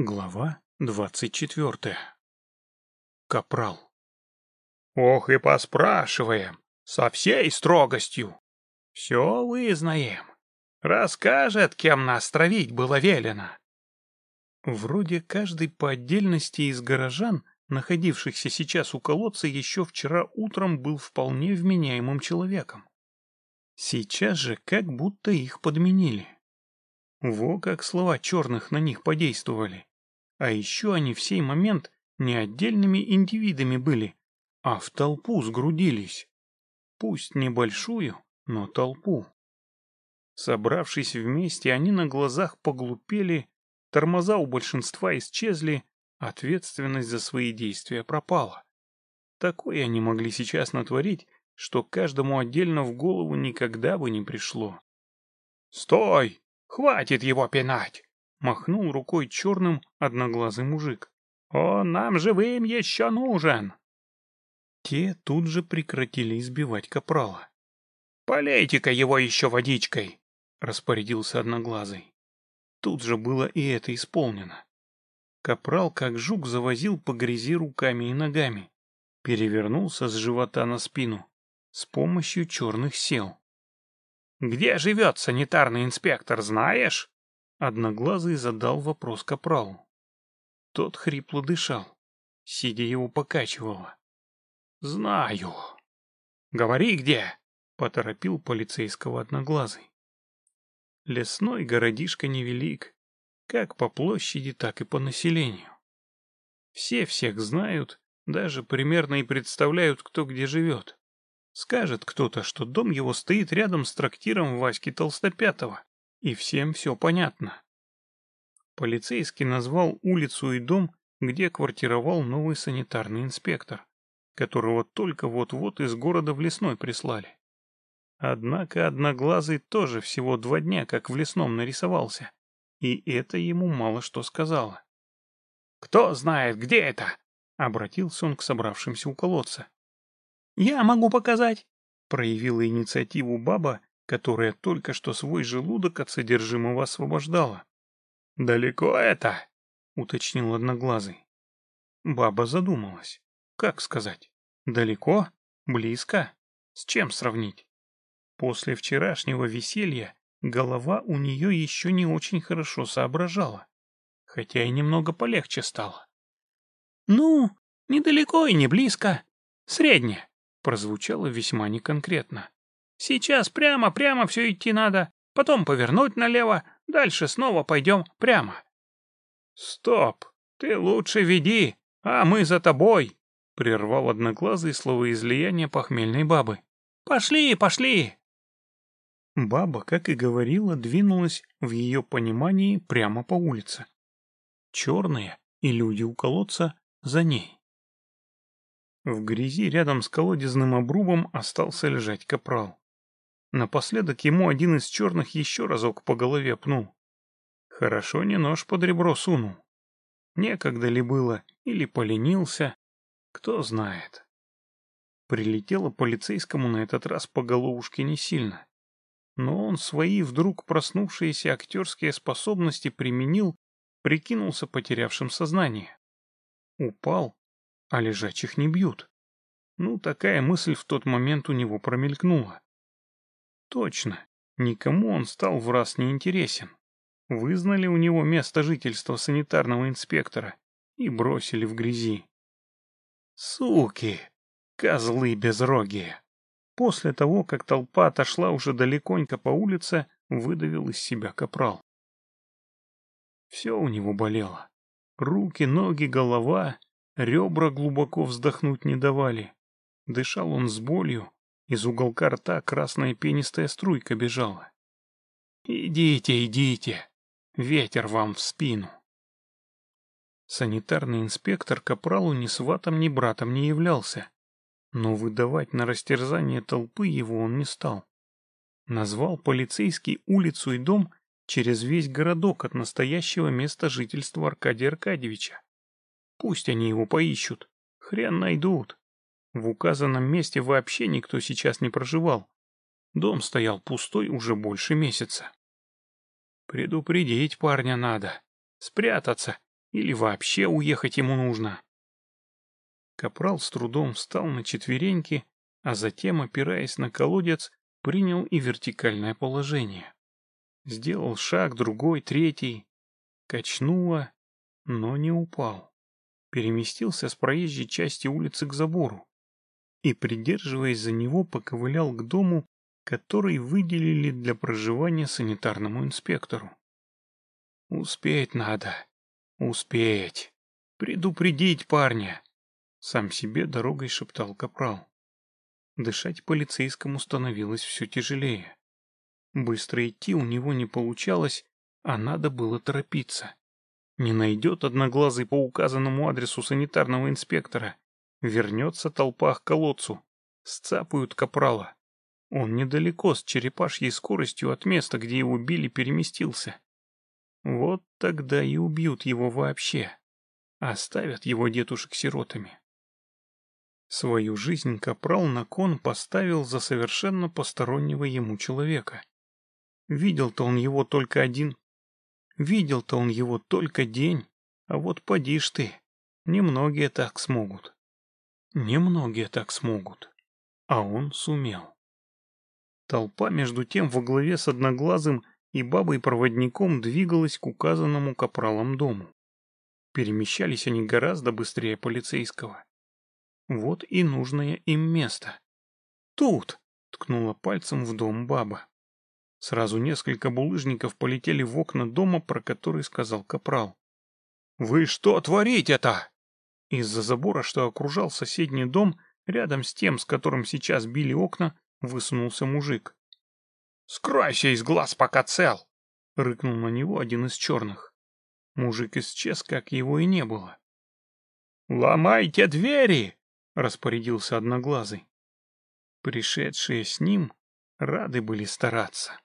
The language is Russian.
Глава двадцать четвертая. Капрал. Ох и поспрашиваем, со всей строгостью. Все вызнаем. Расскажет, кем нас травить было велено. Вроде каждый по отдельности из горожан, находившихся сейчас у колодца, еще вчера утром был вполне вменяемым человеком. Сейчас же как будто их подменили. Во как слова черных на них подействовали. А еще они в сей момент не отдельными индивидами были, а в толпу сгрудились. Пусть небольшую, но толпу. Собравшись вместе, они на глазах поглупели, тормоза у большинства исчезли, ответственность за свои действия пропала. Такое они могли сейчас натворить, что каждому отдельно в голову никогда бы не пришло. «Стой! Хватит его пинать!» Махнул рукой черным одноглазый мужик. «Он нам живым еще нужен!» Те тут же прекратили избивать капрала. «Полейте-ка его еще водичкой!» — распорядился одноглазый. Тут же было и это исполнено. Капрал, как жук, завозил по грязи руками и ногами, перевернулся с живота на спину, с помощью черных сел. «Где живет санитарный инспектор, знаешь?» Одноглазый задал вопрос капралу. Тот хрипло дышал, сидя его покачивало. «Знаю». «Говори, где?» — поторопил полицейского одноглазый. Лесной городишко невелик, как по площади, так и по населению. Все всех знают, даже примерно и представляют, кто где живет. Скажет кто-то, что дом его стоит рядом с трактиром Васьки Толстопятого, и всем все понятно. Полицейский назвал улицу и дом, где квартировал новый санитарный инспектор, которого только вот-вот из города в лесной прислали. Однако Одноглазый тоже всего два дня как в лесном нарисовался, и это ему мало что сказало. «Кто знает, где это?» — обратился он к собравшимся у колодца. «Я могу показать», — проявила инициативу баба, которая только что свой желудок от содержимого освобождала. «Далеко это?» — уточнил Одноглазый. Баба задумалась. Как сказать? Далеко? Близко? С чем сравнить? После вчерашнего веселья голова у нее еще не очень хорошо соображала, хотя и немного полегче стало. «Ну, недалеко и не близко. Среднее прозвучало весьма неконкретно. «Сейчас прямо-прямо все идти надо, потом повернуть налево, дальше снова пойдем прямо». «Стоп! Ты лучше веди, а мы за тобой!» — прервал одноглазый словоизлияние похмельной бабы. «Пошли, пошли!» Баба, как и говорила, двинулась в ее понимании прямо по улице. Черные и люди у колодца за ней. В грязи рядом с колодезным обрубом остался лежать капрал. Напоследок ему один из черных еще разок по голове пнул. Хорошо не нож под ребро сунул. Некогда ли было или поленился, кто знает. Прилетело полицейскому на этот раз по головушке не сильно. Но он свои вдруг проснувшиеся актерские способности применил, прикинулся потерявшим сознание. Упал а лежачих не бьют. Ну, такая мысль в тот момент у него промелькнула. Точно, никому он стал в раз не интересен. Вызнали у него место жительства санитарного инспектора и бросили в грязи. Суки! Козлы безрогие! После того, как толпа отошла уже далеконько по улице, выдавил из себя капрал. Все у него болело. Руки, ноги, голова Ребра глубоко вздохнуть не давали. Дышал он с болью, из уголка рта красная пенистая струйка бежала. «Идите, идите! Ветер вам в спину!» Санитарный инспектор Капралу ни сватом, ни братом не являлся, но выдавать на растерзание толпы его он не стал. Назвал полицейский улицу и дом через весь городок от настоящего места жительства Аркадия Аркадьевича. Пусть они его поищут. Хрен найдут. В указанном месте вообще никто сейчас не проживал. Дом стоял пустой уже больше месяца. Предупредить парня надо. Спрятаться или вообще уехать ему нужно. Капрал с трудом встал на четвереньки, а затем, опираясь на колодец, принял и вертикальное положение. Сделал шаг, другой, третий. Качнуло, но не упал. Переместился с проезжей части улицы к забору и, придерживаясь за него, поковылял к дому, который выделили для проживания санитарному инспектору. «Успеть надо. Успеть. Предупредить парня!» Сам себе дорогой шептал капрал. Дышать полицейскому становилось все тяжелее. Быстро идти у него не получалось, а надо было торопиться. Не найдет одноглазый по указанному адресу санитарного инспектора. Вернется толпа к колодцу. Сцапают капрала. Он недалеко с черепашьей скоростью от места, где его били, переместился. Вот тогда и убьют его вообще. Оставят его дедушек сиротами. Свою жизнь Капрал на кон поставил за совершенно постороннего ему человека. Видел-то он его только один. Видел-то он его только день. А вот поди ж ты, немногие так смогут. Немногие так смогут. А он сумел. Толпа, между тем, во главе с Одноглазым и бабой-проводником двигалась к указанному капралам дому. Перемещались они гораздо быстрее полицейского. Вот и нужное им место. «Тут!» — ткнула пальцем в дом баба. Сразу несколько булыжников полетели в окна дома, про который сказал капрал. «Вы что творите-то?» Из-за забора, что окружал соседний дом, рядом с тем, с которым сейчас били окна, высунулся мужик. «Скройся из глаз, пока цел!» — рыкнул на него один из черных. Мужик исчез, как его и не было. «Ломайте двери!» — распорядился одноглазый. Пришедшие с ним рады были стараться.